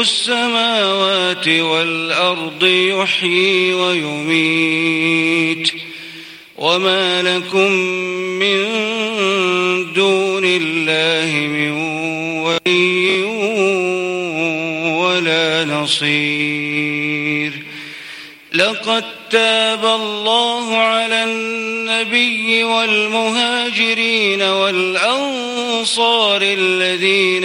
السماوات والأرض يحيي ويميت وما لكم من دون الله من ولي ولا نصير. لقد تاب الله على النبي والمهاجرين والأنصار الذين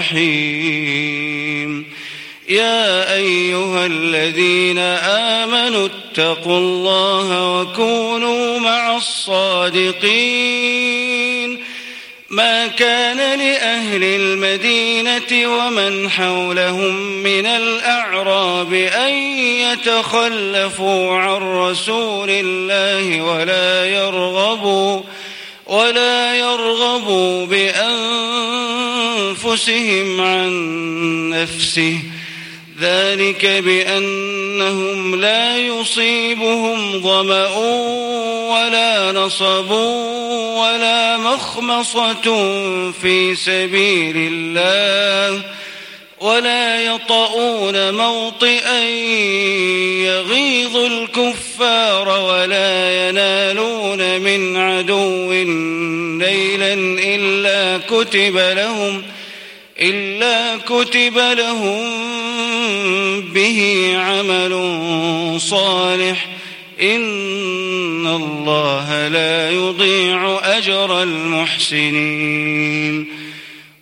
الرحيم. يا أيها الذين آمنوا اتقوا الله وكونوا مع الصادقين. ما كان لأهل المدينة ومن حولهم من الأعراب أن يتخلفوا عن رسول الله ولا يرغبوا ولا يرغبوا بأنفسهم عن نفسه. ذلك بأنهم لا يصيبهم ظمأ ولا نصب ولا مخمصة في سبيل الله ولا يطؤون موطئا يغيظ الكفار ولا ينالون من عدو نيلا إلا كتب لهم إلا كتب لهم به عمل صالح. إن الله لا يضيع أجر المحسنين.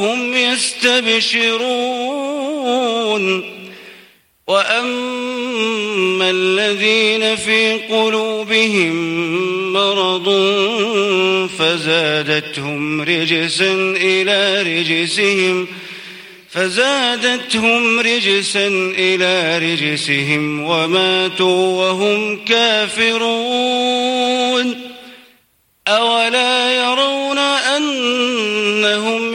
وهم يستبشرون. وأما الذين في قلوبهم مرض فزادتهم رجسا إلى رجسهم فزادتهم رجسا إلى رجسهم وماتوا وهم كافرون. أولا يرون أنهم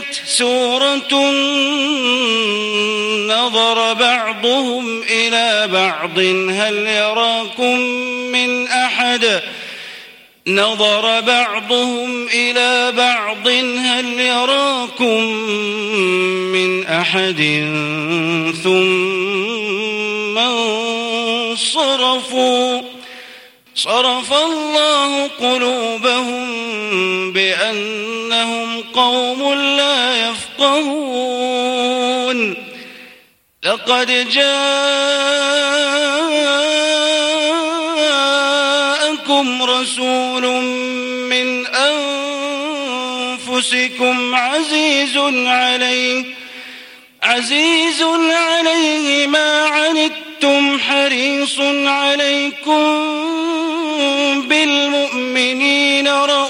أنزلت سورة نظر بعضهم إلى بعض. هل يراكم من أحد؟ نظر بعضهم إلى بعض. هل يراكم من أحد؟ ثم انصرفوا. صرف الله قلوبهم بأنهم قوم لا يفقهون. لقد جاءكم رسول من أنفسكم عزيز عليه عزيز عليه ما عنتم حريص عليكم بالمؤمنين رؤوف